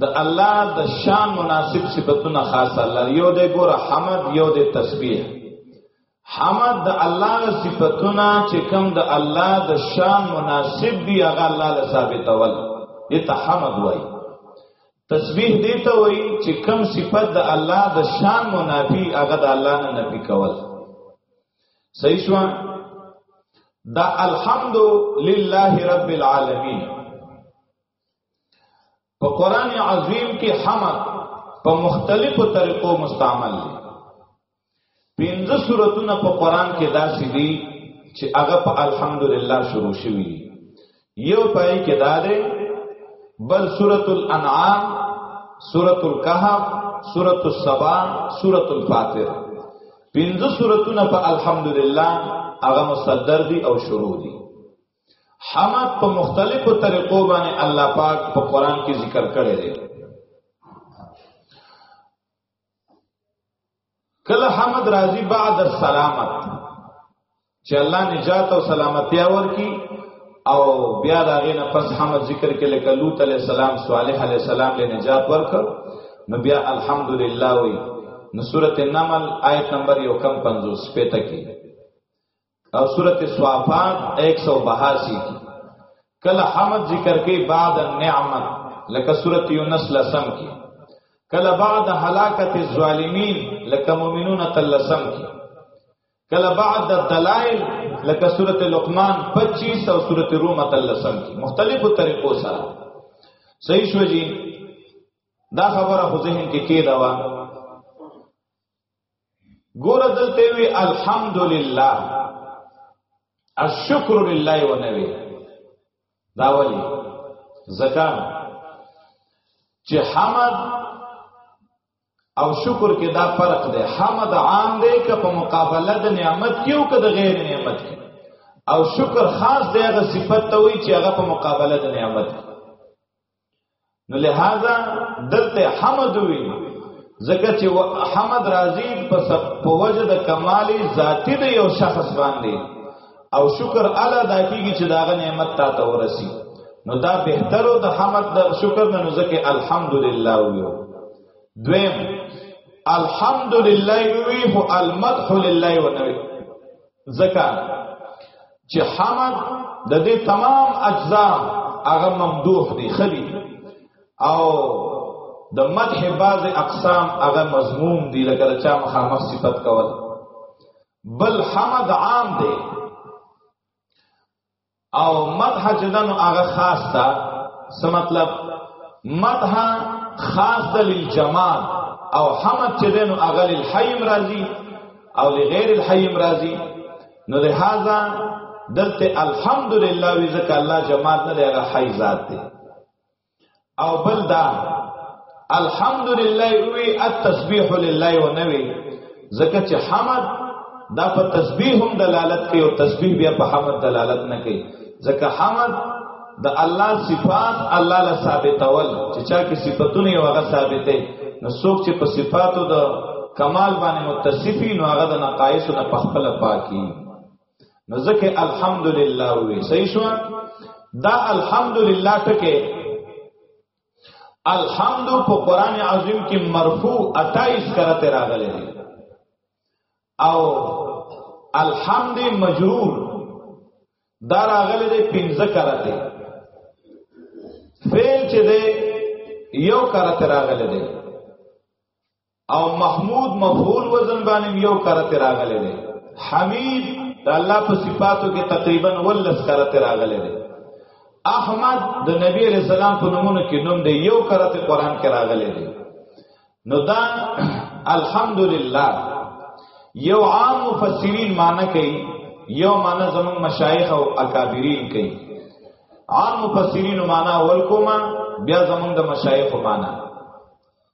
د الله د شان مناسب صفاتونه خاص الله یو د ګور حمد یو د تسبیح حمد د الله صفاتونه چې کوم د الله د شان مناسب دی هغه الله له ثابتول دي ته حمد وای تسبیح دی ته وای چې کوم صفات د الله د شان منافی هغه د الله نه نفي کول صحیح شو دا الحمد لله رب العالمین په قران عظیم کې حمد په مختلفو طریقو مستعمل دي پنځه سورتونه په قران کې داسې دي چې هغه په الحمدلله شروع شوي دي یو پای کې دا دی بل سورۃ الانعام سورۃ الکهف سورۃ السبا سورۃ الفاتر پنځه سورتونه په الحمدلله هغه مصدر دي او شروع دي حمد په مختلفو طریقو باندې الله پاک په قران کې ذکر کړی دی کله حمد راضی بعد السلامت چې الله نجات او سلامتی ورکی او بیا دا غینه پس حمد ذکر کې لکه لوط علی السلام صالح علی السلام له نجات ورک نو بیا الحمدلله وی نو سورته النمل آیت نمبر یو کم 50 پته کې او سورت سوافات 182 کی کل حمد ذکر کی بعد النعمت لکه سورت یونس لسم کی کل بعد حلاکت الظالمین لکه مومنون تلسم کی کل بعد الدلائل لکه سورت لقمان 25 او سورت روم تلسم کی مختلفو طریقو سره صحیح شو جی دا خبره خو ذهن کې کېدا وا ګور دلته وی الحمدلله الشکر لله و نبی دا ولی زکام چې حمد او شکر کې دا فرق دی حمد عام دی که په مقابله د نعمت کې او که د غیر نعمت کې او شکر خاص دی هغه صفت ته وی چې هغه په مقابله د نعمت کې نو لہذا دلته حمد وی ځکه چې حمد راضی په سب په وجه د کمال ذاتی د یو شخص باندې او شکر اعلی دا کیږي چې داغه نعمت تا ته ورسی نو دا بهترو د حمد د شکر نه ځکه الحمدلله ویو دویم الحمدلله وی هو المدح لله و نبی ځکه چې حمد د دې تمام اجزا هغه ممدوح دي خلی او د مدح بعض اقسام هغه مضموم دي لکه چا مخامخ صفت کول بل حمد عام دی او مدح جدن هغه خاص ده څه مطلب مدح خاص ده للجمال او حمد چې دنو هغه للحي مرضی او لغیر الحي مرضی نو لہذا دلته الحمدلله وی ځکه الله جمال نه دی هغه حي ذات دی او بل دا الحمدلله وی التسبیح لله و نوی زکه چې حمد دا په تسبیح هم دلالت کوي او تسبیح بیا په حمد دلالت نه کوي زکه حمد د الله صفات الله له ثابتول چې چا کې صفاتونه یو هغه ثابته نو څوک چې په صفاتو د کمال باندې متصفی نو هغه د نقایصو نه پخپل پاکي نو ځکه الحمدلله وی صحیح شو دا الحمدلله ټکه الحمد په قران عظیم کې مرفوع 28 کرته راغلی دی او الحمد مجرور دا راغلی دی 15 کرته فعل چې دی یو کرته راغلی دی او محمود مفعول وزن باندې یو کرته راغلی دی حمید د الله په صفاتو کې تقریبا ولس کرته راغلی دی احمد د نبی علیہ السلام په نمونه کې نوم دی یو کرته قران کې راغلی دی نو دا الحمدلله یو عام مفسرین معنی کوي یو معنی زمون مشایخ او اکابرین کوي عام مفسرین معنی ولکوما بیا زمون د مشایخ معنی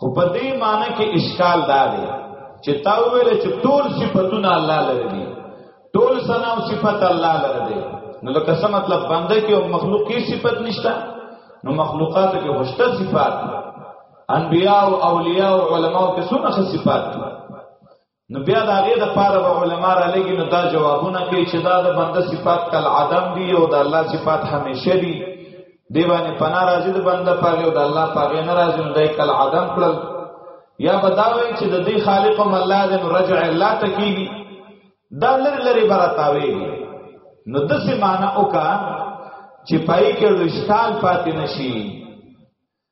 خو په دې معنی کې اشکال دا دی چې تا ویل چې ټول صفاتونه الله لري دي ټول ثنا او صفات الله لري دي نو لکه څه مطلب بنده کې او مخلوق کې صفات نشته نو مخلوقات کې هشته صفات انبیاء او اولیاء او علما کې څونه صفات دي نو بیا دا غي د پاره به علما را لګي نو دا جوابونه کوي چې دا د بنده صفات کل عدم دی او د الله صفات همیشه دی دی باندې پنا راځي د بنده پاګه او د الله پاګه نه راځي نو دای کل عدم کړل یا بداوي چې د دې خالق هم الله دې رجع الله تکیږي دا لری لری برتاوي نو د سیمانه اوکا چې پای کې رشتال پاتې نشي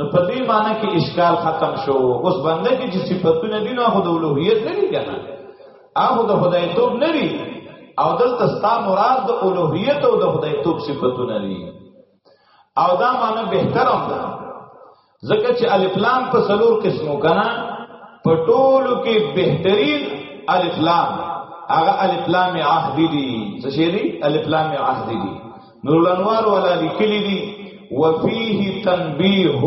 نو په دې معنی کې اشکال ختم شو اوس بنده کې چې صفاتونه دي نو خود اولوهیت نه دي کنه هغه د خدای توب نه دي او دلته ستا مراد د اولوهیت او د خدای توب صفاتونه دي او دا معنی به احترام ده ځکه چې الف لام په سلور قسمو کنه په ټولو کې بهترین الف لام هغه الف لام عهد دي څه شي دي الف لام عهد دي نور الانوار ولا لیکلی دی وفيه تنبيه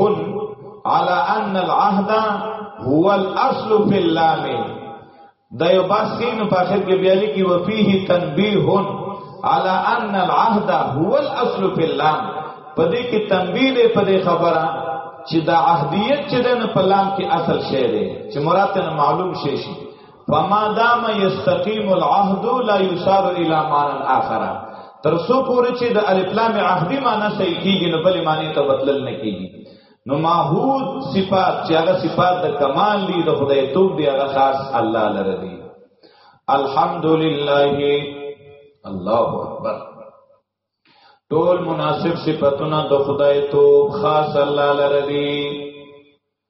على ان العهد هو الاصل في اللام دا یو باسین په اخر کې بیا لیکي وفيه تنبيه على ان العهد هو الاصل في اللام په دې کې تنبيه ده په دې خبره چې دا عهدیت چې د په لام کې اصل شی دی چې مراد معلوم شي شي فما دام یستقیم العهد لا یسار الی معنی اخر تر څو پورې چې د الف لام عهدی معنی صحیح کیږي نو بل معنی ته بدلل نه کیږي نو معهود صفات چې هغه صفات د کمال دي د خدای توب دی هغه خاص الله لره دی الحمدلله الله اکبر ټول مناسب صفاتونه د خدای توب خاص الله لره دی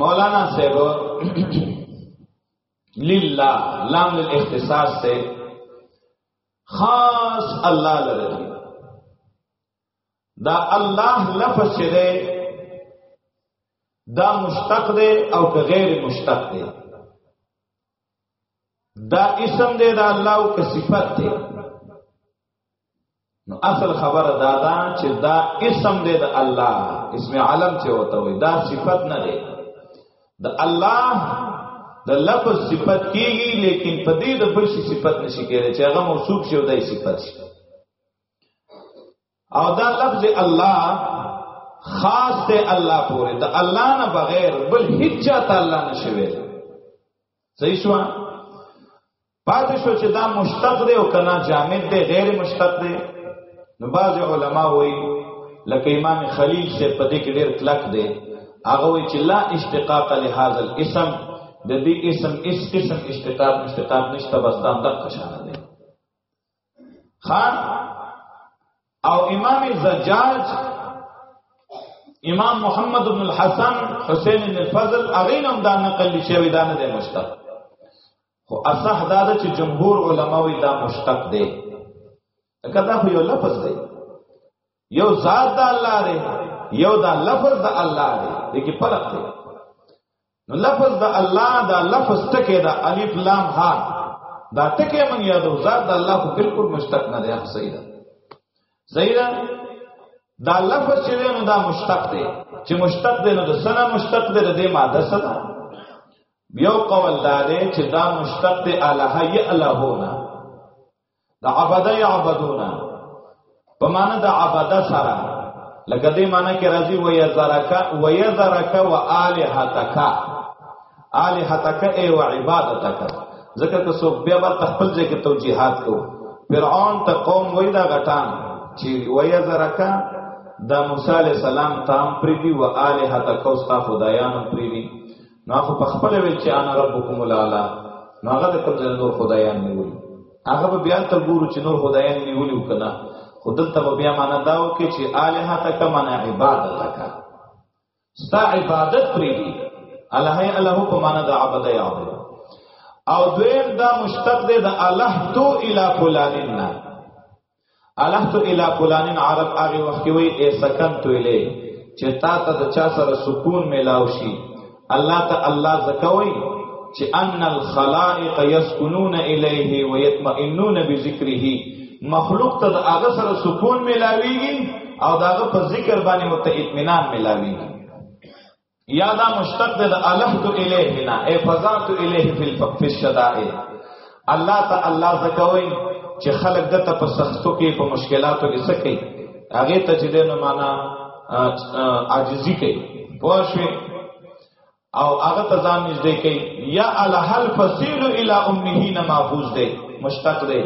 مولانا صاحب للہ لام الاختصاص سے خاص الله لره دا الله لفظ چې ده دا مشتق ده او که غیر مشتق ده دا اسم دی دا الله او که صفت دی نو اصل خبره دا ده چې دا اسم دی د الله اسم علم چې وته وي دا صفت نه دی د الله د لفظ صفت کیږي لیکن په دې د بل شي صفت نشي کېږي چې هغه موصوف شي او دای صفت شي او دا لفظ الله خاص دی الله پورې د الله نه بغیر بل هیڅ چا ته الله نشوي صحیح شو پاتې شو چې دا مشتق دی او کنا جامد دی غیر مشتق دی نو بعض علما وایي لکه امام خلیل سے په دې کې ډېر کلک دی هغه وایي چې لا اشتقاق لهذا الاسم د دې اسم اس قسم اشتقاق مشتقاق نشته بس دا دغه شان دی خان او امام زجاج امام محمد بن الحسن حسین بن الفضل اغین هم دا نقل شوی دا نه دی مشتق خو اصح دا ده چې جمهور علما وی دا مشتق دی کدا خو یو لفظ دی یو ذات د الله دی یو دا لفظ د الله دی دغه فرق دی نو لفظ د الله دا لفظ ټکی دا الف لام ها دا ټکی من یادو ذات د الله خو بالکل مشتق نه دی صحیح ده صحیح ده دا لفظ چې نو دا مشتق دی چې مشتق دی نو د سنا مشتق دی د دې ماده سنا یو قول دا دی چې دا مشتق دی الہ ی الہونه د عبد یعبدونا په معنا د عبد سره لکه دې معنا کې راځي و یذرک و یذرک و الہتک الہتک ای و عبادتک ځکه که څوک بیا ورته خپل ځای کې توجیهات کو فرعون ته قوم وای دا غټان چې و یذرک د موسی علی السلام تام پریدي و الہتک او ستا خدایانو پریدي نو هغه په خپل ویل چې انا ربکم الاعلى نو هغه د کوم ځای نور خدایان نیول هغه به بیا ته ګورو چې نور خدایان نیول او کنه خو دلته به بیا معنا دا وکړي چې الها تک معنا عبادت تک ستا عبادت پرې دي الها الهو په معنا د عبادت یاد او دویم دا مشتق دی د الہ تو الی فلاننا الحت الى فلان عرب هغه وخت وی ای سکنت الی چې تا ته د چا سره سکون میلاو شي الله ته الله زکوي چې ان الخلائق يسكنون الیه ويطمئنون بذکره مخلوق ته د هغه سره سکون میلاویږي او داغه په ذکر باندې مت اطمینان میلاویږي یا دا مشتق د الف تو الیه نه ای فضا تو الیه فی الفق الشدائد الله ته الله زکوي چې خلق د ته په سختو کې په مشکلاتو کې سکه هغه ته چې دنه معنا عاجزی کوي پوښوي او هغه ته ځان نږدې کوي یا الحل فصیل الی امه نه محفوظ دی مشتق دی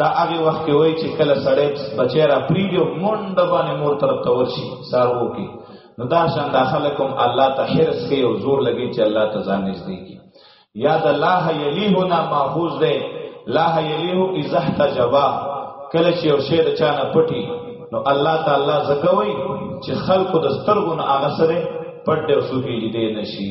دا هغه وخت کې وای چې کله سړی بچی را پریږي مونډ باندې مور طرف ته ورشي سارو کې نو دا شان دا خلکم الله ته حرس کوي او زور لګي چې الله ته ځان نږدې کی یا د الله یلیهنا ماخوذ ده لا یلیه اذا تجبا کله چې یو شی د چانه پټي نو الله تعالی زکوي چې خلکو د سترګو نه هغه سره پټ او سوګي لیدې نشي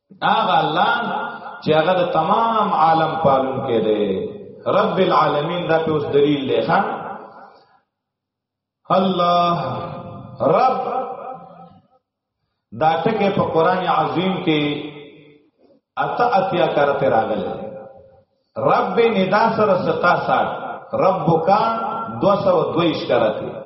هغه الله چې هغه د تمام عالم پالون کې دی رب العالمین دا په اوس دلیل دی ښا الله رب دا ټکه په قران عظیم کې اتا اتیا کرته راغل رب ندا سره ستا سات ربک 222 کرته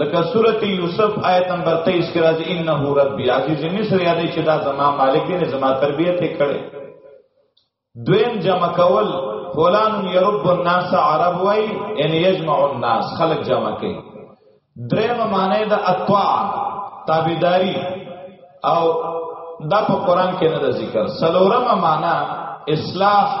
لکه سورته یوسف آیت نمبر 23 کې راځي انه ربي عزیز مصر یادې چې دا زما مالک دی زما تربیت یې کړې دویم جمع کول فلان یرب الناس عرب وای یعنی یجمع الناس خلق جمع کوي دریم معنی د اطاع تابعداري او دا په قران کې نه ذکر سلورم معنی اصلاح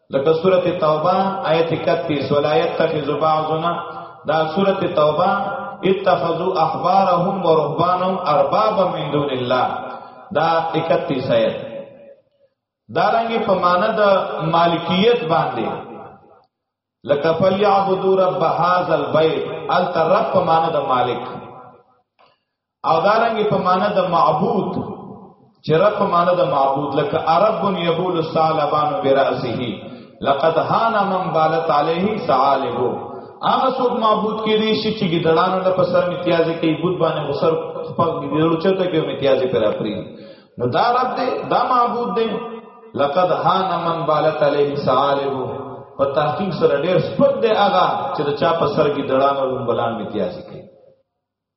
لکه سورت توبه آیت 31 ولا يتخذ بعضنا دا سورت توبه اتخذوا احبارهم ورهبانهم اربابا من دون الله دا 31 آیت دارنګه په معنا د مالکیت باندې لکه فلیعبدوا رب هذا البيت ال ترب په معنا د مالک او دارنګ په معنا د معبود چې رب په معنا د معبود لکه عرب یبول الثعلبان براسه لقد هان من بالت عليه ثعالب هغه څوک معبود کې دي چې چې ګډړانو د پسر امتیازي کوي بوت باندې غسر خپل ګډړو چته کې امتیازي پر اپری نو دا رب دې دا معبود دې لقد هان من بالت عليه ثعالب په تحقیق سره ډېر سپک دی هغه چې د چا په سر کې دړان او بلان امتیازي کوي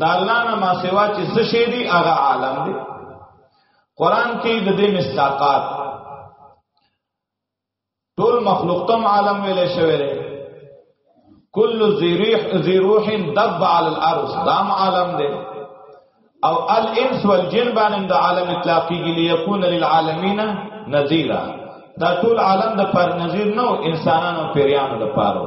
دا الله نه ما سوا چې څه شی دی هغه عالم دی قران کې د دې مستاقات ټول مخلوق تم عالم ویل شوی دی کل ذریح ذروح دب علی الارض دام عالم دی او الانس والجن باندې د عالم اطلاقی کې ليكون للعالمین نذیرا دا ټول عالم د پر نذیر نو انسانانو پیرانو د پاره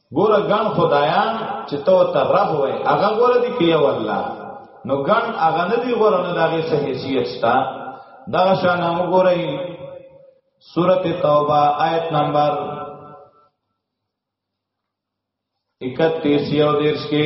ګوره ګڼ خدایان چې تو ته رب وای هغه ګوره دی کې یو الله نو ګڼ هغه نه دی ګوره نه دغه څه حیثیت شته دا شان موږ ګوره سورته توبه آیت نمبر 31 یو دیرش کې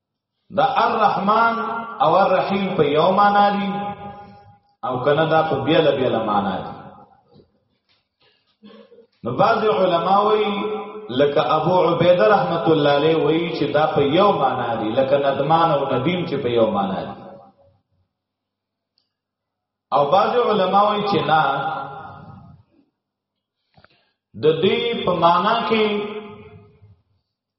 دا الرحمن او الرحیم په یو معنا دي او کنه دا په بیل بیل معنا دي نو بعض علما وایي لکه ابو عبیده رحمت الله علیه وایي چې دا په یو معنا دي لکه ندمان او ندیم چې په یو معنا دي او بعض علما وایي چې نه د دې په معنا کې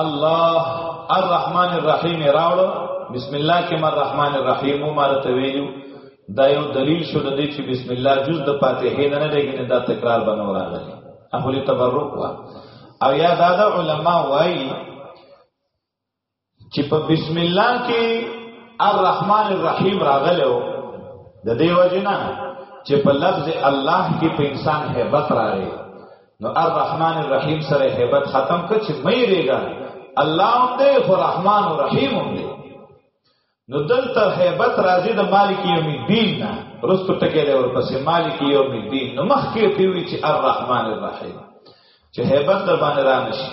الله الرحمن الرحیم راوړو بسم الله کې مر رحمان الرحیم مو مال ته ویلو دا یو دلیل شو د دې چې بسم الله جز د فاتحه نه نه لګینه دا تکرار بنو راغلی اهل تبرک وا او یا دا د علما وایي چې په بسم الله کې الرحمن الرحیم راغلو د دې وجنا چې په لفظ الله کې په انسان hebat راغی نو الرحمن الرحیم سره hebat ختم کړ چې مې ریګا الله هم دې خو رحمان او رحیم هم دې نو دلته hebat راځي د مالک یوم الدین نه رستو ټکې له ورپسې مالک یوم الدین نو مخکې دی وی چې الرحمن الرحیم چې hebat در باندې رانشي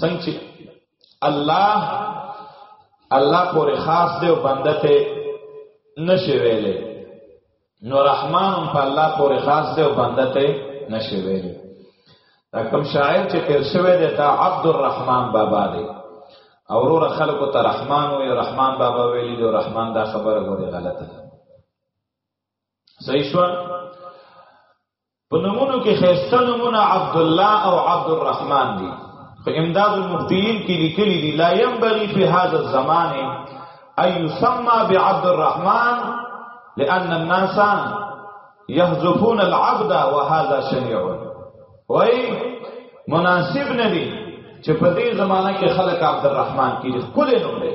څنګه چې الله الله پورې خاص دی او بنده ته نشي ویلې نو رحمان په الله پورې خاص دی او بنده ته نشي ویلې دا کوم شاعر چې تیر شوی دی دا عبد الرحمن بابا دی او ورور خلکو ته رحمان وی رحمان بابا ویلی دی رحمان دا خبره غوړي غلطه ده صحیح شو په نمونو کې خسته نمونه عبد الله او عبد الرحمن دي په امداد المفتین کې لیکلي دي لا ينبغي في هذا الزمان ان يسمى بعبد الرحمن لان الناس يحذفون العبد وهذا شنيع وای مناسب نه دي چې په دې زمانہ کې خلک عبد الرحمن کې خپل نوم دی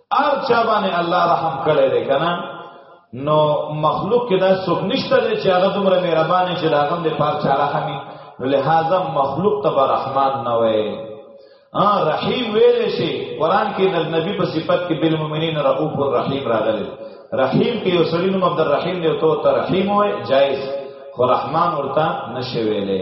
ار چا باندې الله رحم کړی دی کنه نو مخلوق کې دا څوک نشته دی چې هغه دومره مهربان شي دا غم دې پار چاره همي نو لہذا مخلوق ته رحمان نه وي ا رحیم ویل شي قران کې د نبی په صفت کې بالمؤمنین رؤوف الرحیم راغلی رحیم کې یو سړی نوم عبدالرحیم دی او ته رحیم وای جایز خو رحمان ورته نشویلې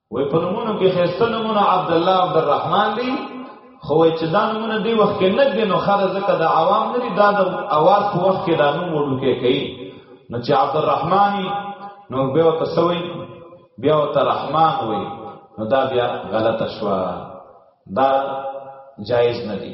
وای په نمونه کې خسته نمونه عبد الله عبد الرحمن دی خو چې دا نمونه دی وخت کې نه دی نو خره زکه د عوام نه دی دا د اواز په وخت کې دا نوم وړو کې کوي نو چې عبد الرحمن نو به وته سوي بیا وته رحمان وای نو دا بیا غلطه شو دا جایز نه دی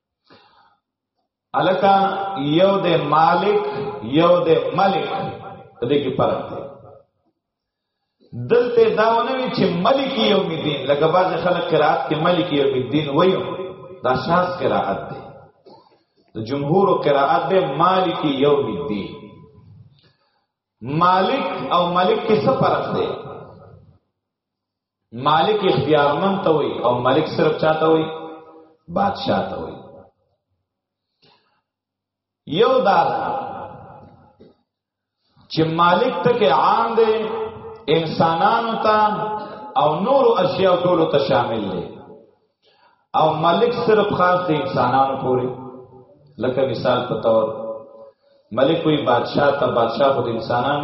الکا یو د مالک یو د ملک دې کې فرق دی دلته داونه وی چې ملک یوم الدین لکه بعض خلک قرات کې ملک یوم الدین وایو دا شاز قرات دی د جمهور قرات به مالک یوم الدین مالک او ملک کې څه فرق دی مالک اختیارمن ته وي او مالک صرف چاته وي بادشاہ ته وي یو دا چې مالک ته کې عام دی انسانانو ته او نور اشیاء ټول ته شامل دی او مالک صرف خاص دی انسانانو پورې لکه مثال په تور ملک کوئی بادشاہ ته بادشاہ خود انسانان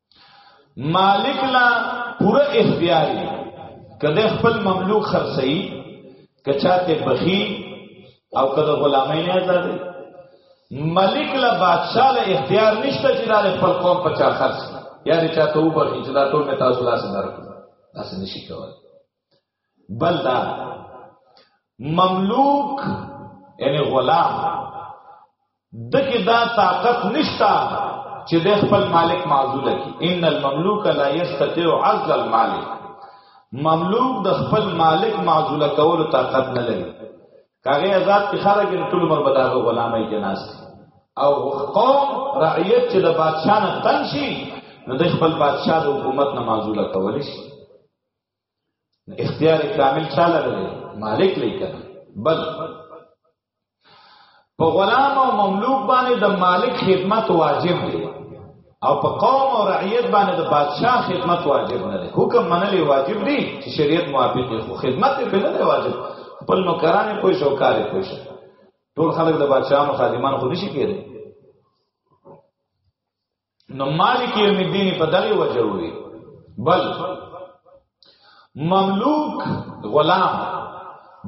مالک لا پوره اختیار دی کله خپل مملوک خرڅي کچاته بخي او کله غلامین آزاد ملک لا بادشاہ له اختیار نشته چې دا خپل قوم په چا خرڅ یا دې چاته وبخي چې دا ټول مې تاسو لاس درکړم تاسو نشي کولای بل دا مملوک یعنی غلام دغه دا طاقت نشتا چې د خپل مالک معذول کی ان المملوک لا یستطيع عزل المالک مملوک د خپل مالک معذول کول طاقت نه لري کاغه آزاد په خاره کې ټول عمر بداغه غلامای کې ناس او قوم رعیت چې د بادشاہ نه تنشي نو د خپل بادشاہ د حکومت نه معذول کول شي اختیار کامل چا لري مالک لري کنه بل په غلام او مملوک باندې د مالک خدمت واجب دی او په قوم او رعیت باندې د بادشاہ خدمت واجب نه دی حکم منلې واجب دی چې شریعت موافق دی خو خدمت یې نه دی واجب خپل نوکران یې کوی شو کار یې کوی شو ټول خلک د بادشاہانو خادمان خو نشي کېدای نو مالک یوم الدین په دغه وجه وی بل مملوک غلام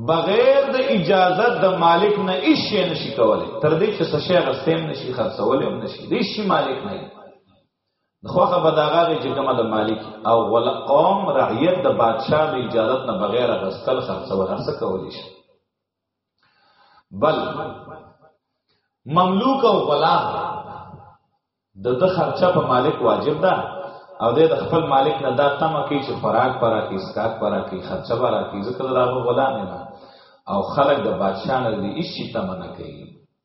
بغیر د اجازه د مالک نه هیڅ نشي کولای تر دې چې څه شی غستیم نشي خرڅولای هم نشي د هیڅ مالک نه خوخه به داغه چې کومه د مالک او غل قوم رعیت د بادشاہ د اجازه نه بغیر غستل خرڅول هڅه کولی شي بل مملوک او غلام د د خرچه په مالک واجب ده او د خپل مالک نه دا تمه کوي چې فراغ پرا کې اسکات پرا کې خرچه پرا کې ځکه دا غلام نه او خلک د بادشاہ نه دي هیڅ تمه نه کوي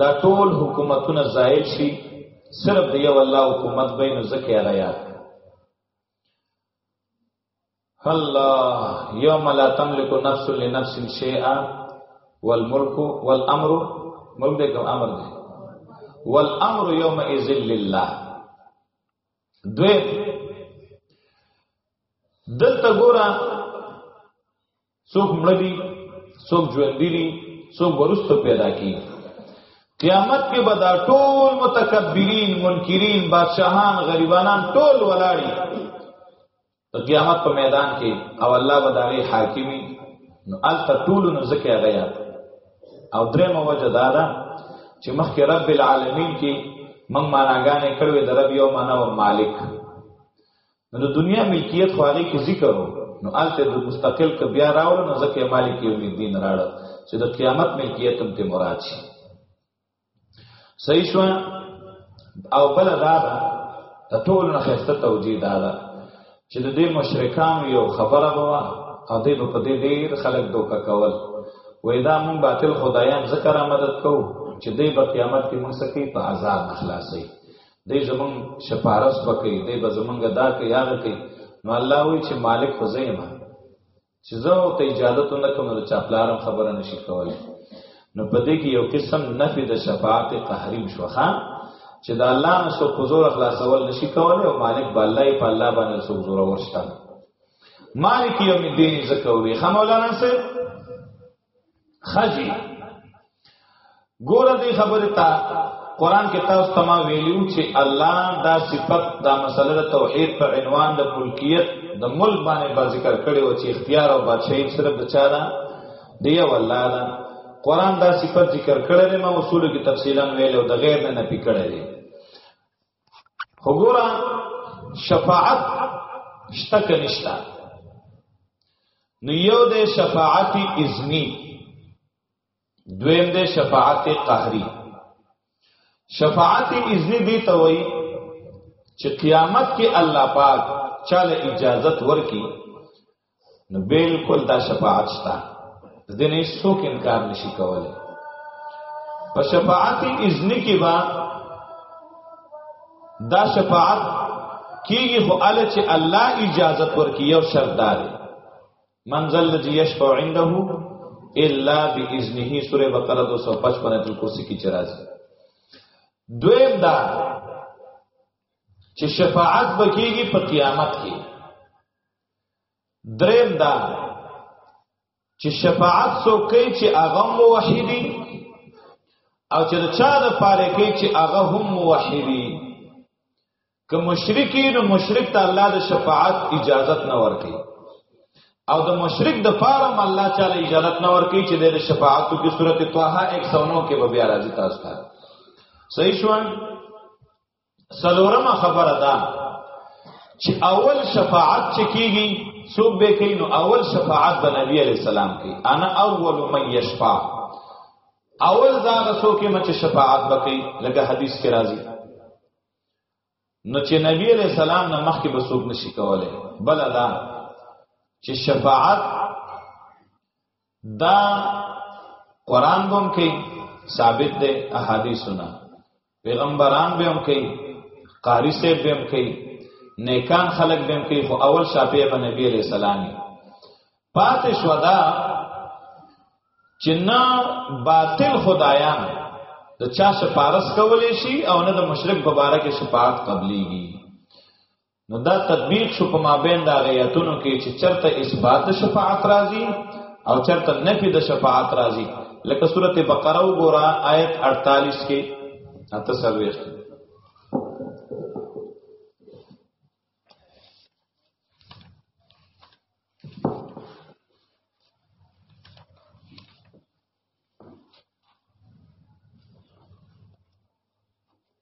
دا ټول حکومتونه زائل شي صرف دی یو الله حکومت به نو زکه را یاد الله یوم لا تملک نفس لنفس شیئا والملک والامر ملک دې کوم امر دی والامر یوم اذ لله دوی دلته ګوره څوک مړ دي څوک ژوند دي څوک ورسته پیدا کی قیامت کې به دا ټول متکبرین منکرین بادشاہان غریبانان ټول ولاړی د قیامت په میدان کې او الله به دغه حاکمی نو الته ټول نو زکه غیا او درېمه وجه دا ده چې مخکې رب العالمین کې موږ معناګانې کړوې د رب یو معنا او مالک نو د دنیا ملکیت خو هغه کې ذکر وو نو الته د مستقل ک بیا راول نو ځکه مالک یوم الدین راړ چې د قیامت ملکیت هم ته مراد شي صحیح شو او بل دا ده د ټول نه خسته توجیه دا ده چې د دې مشرکان یو خبره بوا او دې په دې ډیر خلک دوکا کول وې دا مون باطل خدایان ذکر مدد کو چې دې په قیامت کې مون سکی په عذاب خلاصي دی زمون شپارس وکي دی به زمونږ دا کوي هغه کوي نو الله وی چې مالک خو زېما چې زه او ته اجازه ته نه کوم نو چاپلارم خبره نشي کولای نو په دې کې یو قسم نفي د شفاعت قهریم شوخه چې د الله نه سو حضور خلاصول نشي کولای او مالک به الله په الله باندې سو حضور ورشته مالک یوم الدین زکوي خمولانا سه خزي ګوره دې خبره تا قران کې تاسو تما ویلو چې الله دا صفت دا مسله توحید په عنوان د ملکیت د ملک باندې با ذکر کړي او چې اختیار او بادشاہي صرف د چا ده دی والله دا قران دا صفت ذکر کړي ما اصول کې تفصیلا ویلو د غیر نه پی کړي وګوره شفاعت شته کنيشتا نو یو د شفاعت اذنی دویم د شفاعت قهری شفاعت اذنی دی ته وای چې قیامت کې الله پاک چاله اجازت ورکي نو بالکل دا شفاعت شته د دې نه څوک انکار نشي کولای په شفاعت اذن کې با دا شفاعت کیږي خو ال چې الله اجازه ورکړي یو شرط دار منزل الذي يشفع عنده الا باذنه سوره بقره 255 ایت الکرسی کې چرایي دویم دا چې شفاعت بکیږي په قیامت کې دریم دا چې شفاعت سو کوي چې هغه موحدي او چې د چا د پاره کوي چې هغه هم موحدي که مشرکین او مشرک ته الله د شفاعت اجازت نه ورکي او د مشرک د پاره الله تعالی اجازت نه ورکي چې د شفاعت په صورت طه 109 کې به بیا راځي تاسو ته صحیح شو څلورمه خبره ده چې اول شفاعت چې کیږي څوک به کوي نو اول شفاعت به نبی علی السلام کوي انا اول من یشفع اول زاغه څوک مچ شفاعت وکي لکه حدیث کې راځي نو چې نبی علی السلام نه مخکې به څوک نشي کولای بل ادا چې شفاعت دا قران بم کې ثابت ده احادیثونه پیغمبران بم کې قاری سے بم کې نیکان خلق بم کې خو اول شافعی په نبی علیہ السلام پات شودا چنا باطل خدایان د چا سپارس کولې شي او نه د مشرک مبارک شفاعت قبليږي نو دا تطبیق شو په مابین د آیاتونو کې چې چرته اثبات شفاعت راځي او چرته نفي د شفاعت راځي لکه سورته بقره وګوره آیت 48 کې اته سرویش